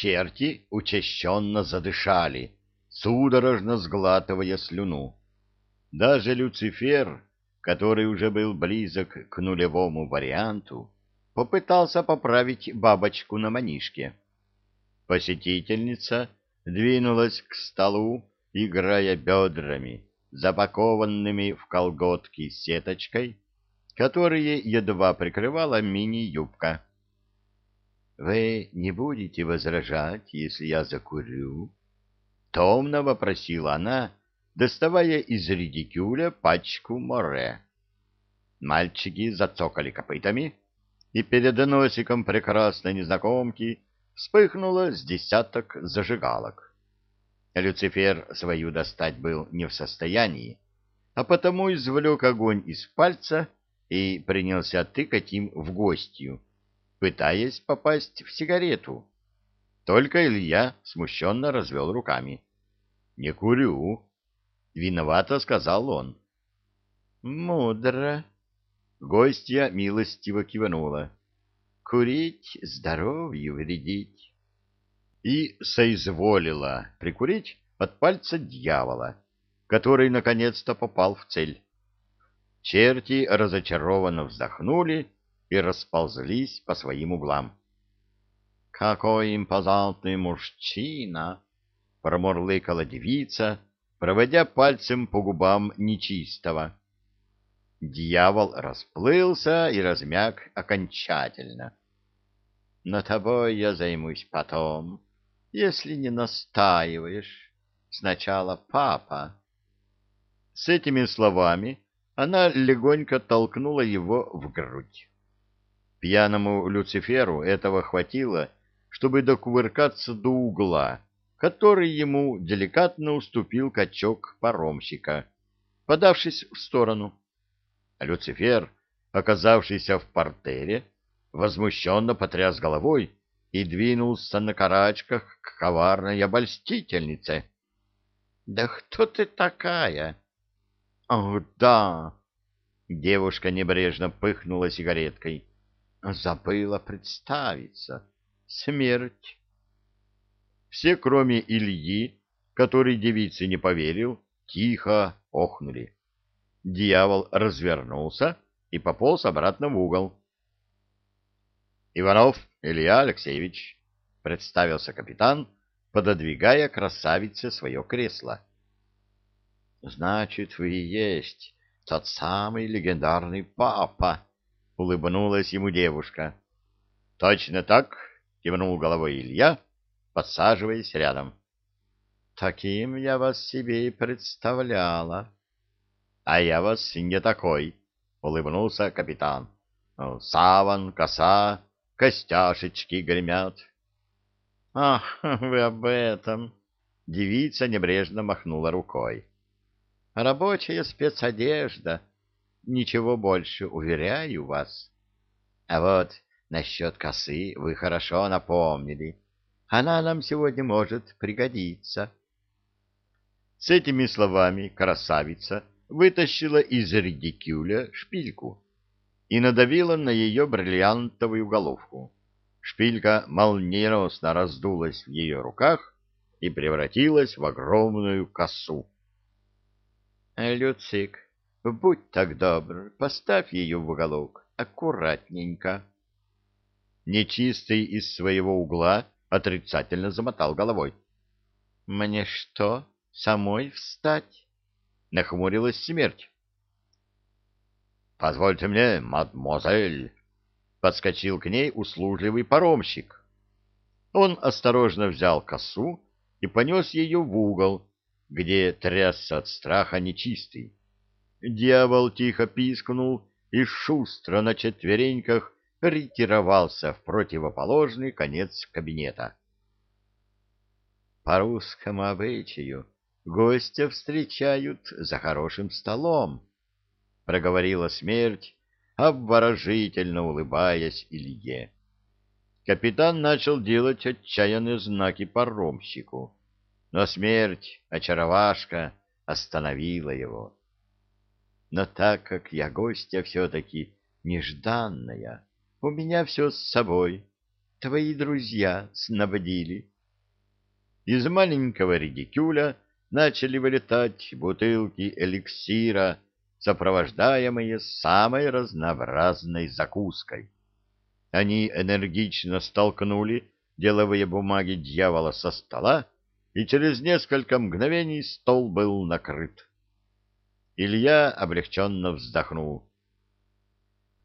Черти учащенно задышали, судорожно сглатывая слюну. Даже Люцифер, который уже был близок к нулевому варианту, попытался поправить бабочку на манишке. Посетительница двинулась к столу, играя бедрами, запакованными в колготки сеточкой, которые едва прикрывала мини-юбка. — Вы не будете возражать, если я закурю? — томно вопросила она, доставая из редикюля пачку море. Мальчики зацокали копытами, и перед носиком прекрасной незнакомки вспыхнуло с десяток зажигалок. Люцифер свою достать был не в состоянии, а потому извлек огонь из пальца и принялся тыкать им в гостью, пытаясь попасть в сигарету. Только Илья смущенно развел руками. — Не курю. — виновато сказал он. — Мудро. Гостья милостиво кивнула. — Курить здоровью вредить. И соизволила прикурить от пальца дьявола, который наконец-то попал в цель. Черти разочарованно вздохнули и расползлись по своим углам. — Какой импозантный мужчина! — промурлыкала девица, проводя пальцем по губам нечистого. Дьявол расплылся и размяк окончательно. — Но тобой я займусь потом, если не настаиваешь. Сначала папа. С этими словами она легонько толкнула его в грудь. Пьяному Люциферу этого хватило, чтобы докувыркаться до угла, который ему деликатно уступил качок паромщика, подавшись в сторону. Люцифер, оказавшийся в портере, возмущенно потряс головой и двинулся на карачках к коварной обольстительнице. — Да кто ты такая? — Ах, да! — девушка небрежно пыхнула сигареткой. Забыла представиться. Смерть. Все, кроме Ильи, который девице не поверил, тихо охнули. Дьявол развернулся и пополз обратно в угол. «Иванов Илья Алексеевич», — представился капитан, пододвигая красавице свое кресло. «Значит, вы и есть тот самый легендарный папа», — улыбнулась ему девушка. — Точно так, — кивнул головой Илья, подсаживаясь рядом. — Таким я вас себе и представляла. — А я вас не такой, — улыбнулся капитан. — Саван, коса, костяшечки гремят. — Ах, вы об этом! — девица небрежно махнула рукой. — Рабочая спецодежда — ничего больше, уверяю вас. А вот насчет косы вы хорошо напомнили. Она нам сегодня может пригодиться. С этими словами красавица вытащила из редикюля шпильку и надавила на ее бриллиантовую головку. Шпилька молниеносно раздулась в ее руках и превратилась в огромную косу. — Люцик, Будь так добр, поставь ее в уголок, аккуратненько. Нечистый из своего угла отрицательно замотал головой. — Мне что, самой встать? — нахмурилась смерть. — Позвольте мне, мадемуазель! — подскочил к ней услужливый паромщик. Он осторожно взял косу и понес ее в угол, где трясся от страха нечистый. Дьявол тихо пискнул и шустро на четвереньках ретировался в противоположный конец кабинета. По русскому обычаю гостя встречают за хорошим столом, проговорила смерть, обворожительно улыбаясь Илье. Капитан начал делать отчаянные знаки паромщику, но смерть, очаровашка, остановила его. Но так как я гостья все-таки нежданная, у меня все с собой. твои друзья снабдили. Из маленького редикюля начали вылетать бутылки эликсира, сопровождаемые самой разнообразной закуской. Они энергично столкнули деловые бумаги дьявола со стола, и через несколько мгновений стол был накрыт. Илья облегченно вздохнул.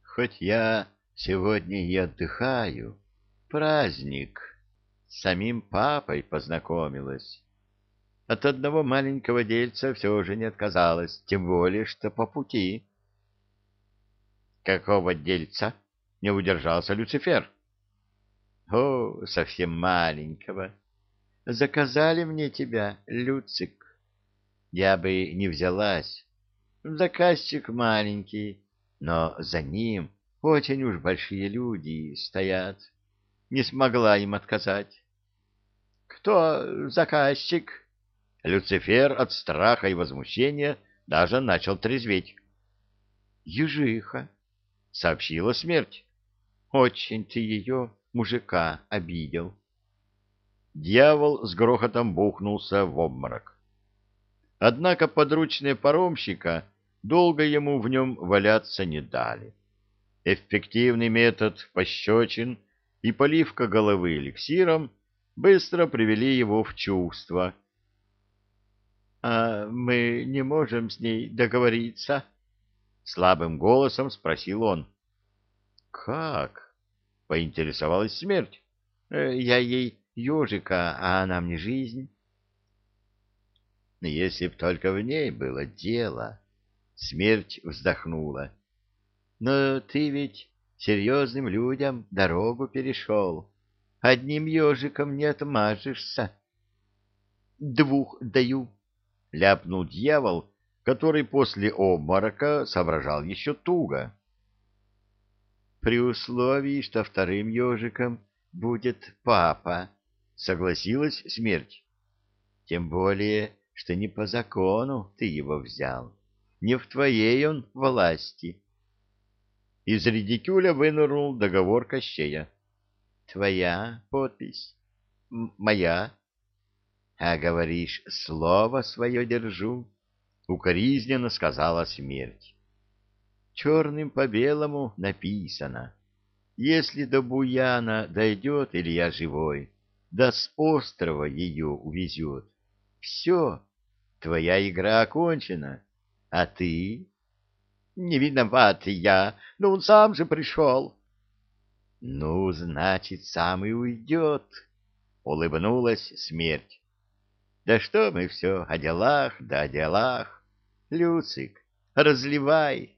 «Хоть я сегодня и отдыхаю, праздник, с самим папой познакомилась. От одного маленького дельца все же не отказалась, тем более, что по пути». «Какого дельца?» — не удержался Люцифер. О, совсем маленького. Заказали мне тебя, Люцик. Я бы не взялась. Заказчик маленький, но за ним очень уж большие люди стоят. Не смогла им отказать. Кто заказчик? Люцифер от страха и возмущения даже начал трезветь. Ежиха, сообщила смерть. Очень ты ее мужика обидел. Дьявол с грохотом бухнулся в обморок. Однако подручные паромщика долго ему в нем валяться не дали. Эффективный метод пощечин и поливка головы эликсиром быстро привели его в чувство. — А мы не можем с ней договориться? — слабым голосом спросил он. — Как? — поинтересовалась смерть. «Э, — Я ей ежика, а она мне жизнь. — Если б только в ней было дело. Смерть вздохнула. — Но ты ведь серьезным людям дорогу перешел. Одним ежиком не отмажешься. — Двух даю, — ляпнул дьявол, который после обморока соображал еще туго при условии, что вторым ежиком будет папа, — согласилась смерть. Тем более, что не по закону ты его взял, не в твоей он власти. Из редикюля вынырнул договор Кощея. — Твоя подпись? — Моя. — А говоришь, слово свое держу, — укоризненно сказала смерть черным по белому написано. Если до Буяна дойдет Илья живой, да с острова ее увезет. Все, твоя игра окончена. А ты? Не виноват я, но он сам же пришел. Ну, значит, сам и уйдет, — улыбнулась смерть. Да что мы все о делах да о делах. Люцик, разливай.